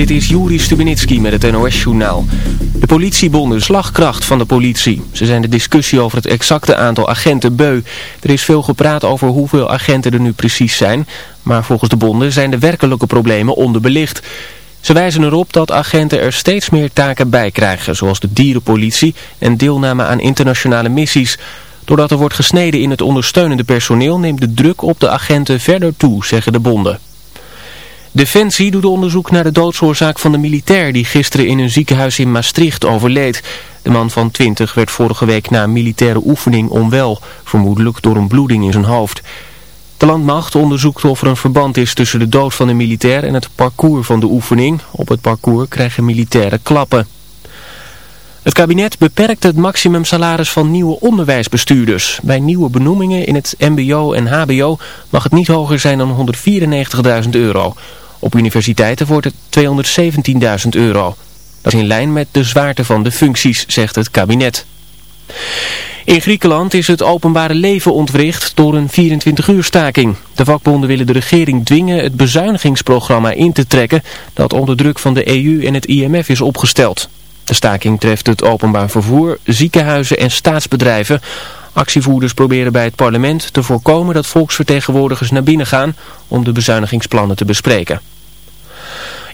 Dit is Juri Stubenitski met het NOS-journaal. De politiebonden slagkracht van de politie. Ze zijn de discussie over het exacte aantal agenten beu. Er is veel gepraat over hoeveel agenten er nu precies zijn. Maar volgens de bonden zijn de werkelijke problemen onderbelicht. Ze wijzen erop dat agenten er steeds meer taken bij krijgen. Zoals de dierenpolitie en deelname aan internationale missies. Doordat er wordt gesneden in het ondersteunende personeel neemt de druk op de agenten verder toe, zeggen de bonden. Defensie doet onderzoek naar de doodsoorzaak van de militair die gisteren in een ziekenhuis in Maastricht overleed. De man van 20 werd vorige week na een militaire oefening onwel, vermoedelijk door een bloeding in zijn hoofd. De landmacht onderzoekt of er een verband is tussen de dood van de militair en het parcours van de oefening. Op het parcours krijgen militairen klappen. Het kabinet beperkt het maximumsalaris van nieuwe onderwijsbestuurders. Bij nieuwe benoemingen in het mbo en hbo mag het niet hoger zijn dan 194.000 euro. Op universiteiten wordt het 217.000 euro. Dat is in lijn met de zwaarte van de functies, zegt het kabinet. In Griekenland is het openbare leven ontwricht door een 24-uur staking. De vakbonden willen de regering dwingen het bezuinigingsprogramma in te trekken dat onder druk van de EU en het IMF is opgesteld. De staking treft het openbaar vervoer, ziekenhuizen en staatsbedrijven. Actievoerders proberen bij het parlement te voorkomen dat volksvertegenwoordigers naar binnen gaan om de bezuinigingsplannen te bespreken.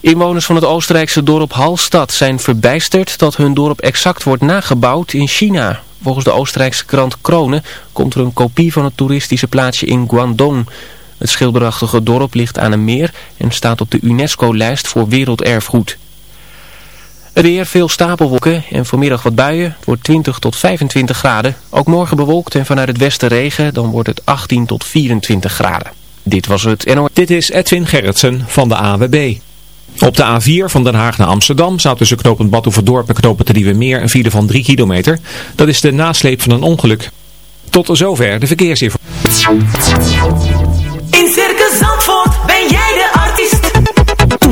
Inwoners van het Oostenrijkse dorp Hallstatt zijn verbijsterd dat hun dorp exact wordt nagebouwd in China. Volgens de Oostenrijkse krant Kronen komt er een kopie van het toeristische plaatsje in Guangdong. Het schilderachtige dorp ligt aan een meer en staat op de UNESCO-lijst voor werelderfgoed. Het weer, veel stapelwolken en vanmiddag wat buien. Het wordt 20 tot 25 graden. Ook morgen bewolkt en vanuit het westen regen. Dan wordt het 18 tot 24 graden. Dit was het NOS. Dit is Edwin Gerritsen van de AWB. Op de A4 van Den Haag naar Amsterdam staat tussen knooppunt Badhoevedorp en knooppunt Meer een file van 3 kilometer. Dat is de nasleep van een ongeluk. Tot zover de verkeersinformatie.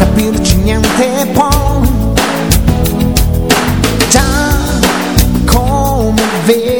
capirci niente può. Già come vero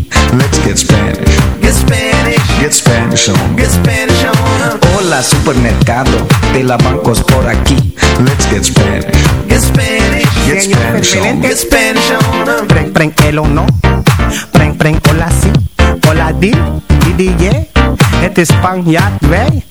Let's get Spanish. Get Spanish. Get Spanish on. Get Spanish on. Hola supermercado, de la bancos por aquí. Let's get Spanish. Get Spanish. Get Spanish on. Get Spanish on. Preng, preng, el o no. Preng, preng, hola si. Hola di, di, di, yeah. Het is Spanjaard, wij.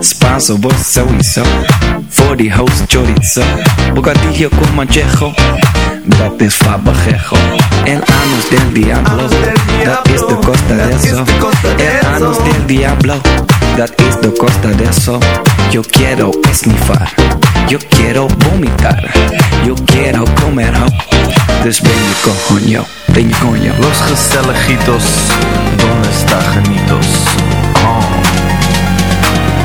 Spanso, vos sowieso. Voor die host chorizo. Bocadillo con manchejo. Dat is fabajejo. El anus del diablo. Dat is de costa de eso. El anus del diablo. Dat is de costa de eso. Yo quiero esnifar. Yo quiero vomitar. Yo quiero comer ho. Dus ben je coño. Ben je coño. Los gezelligitos, donde está genitos? Oh.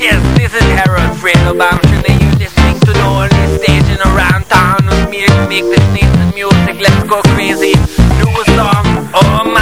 Yes, this is Harold Fredo Bamshin and you're listening to the only station around town with me to make this nice music. Let's go crazy. Do a song. Oh my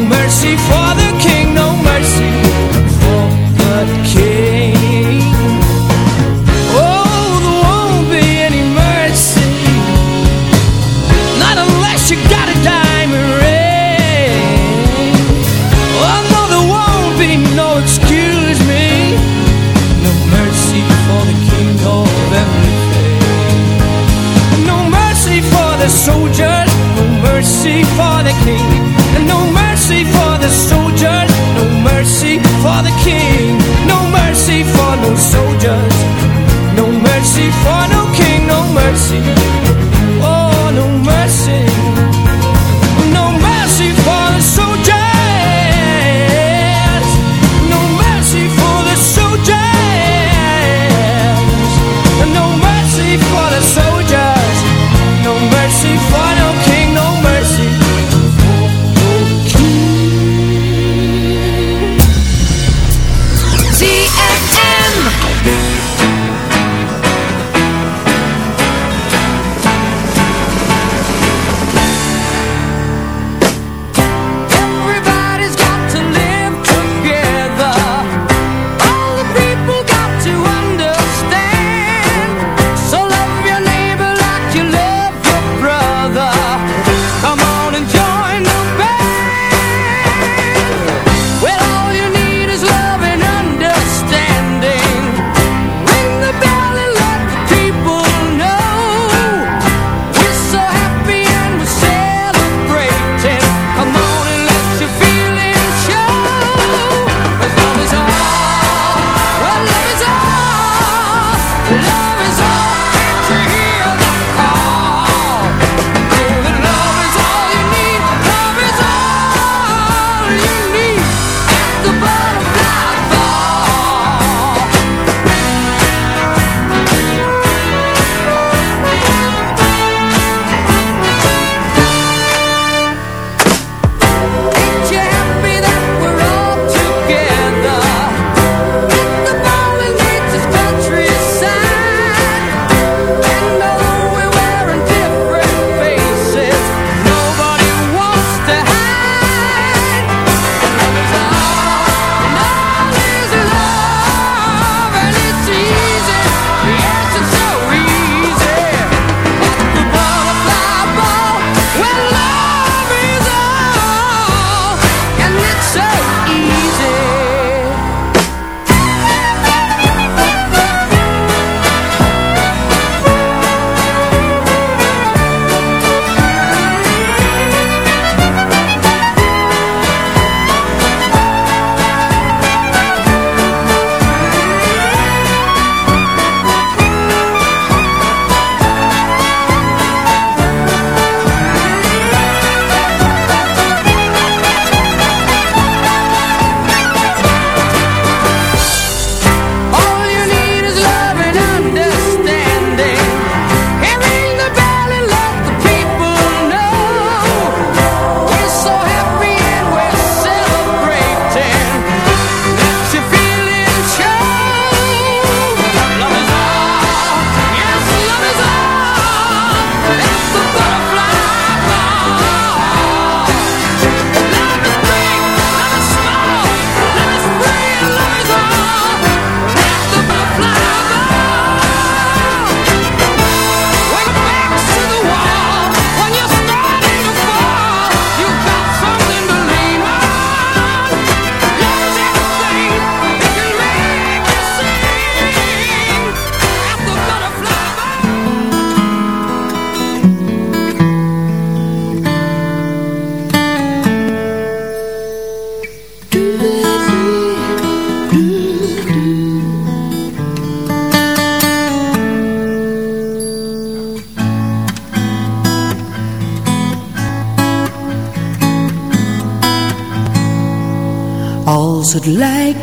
mercy for